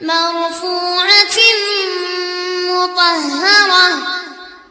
مرفوعة مطهرة.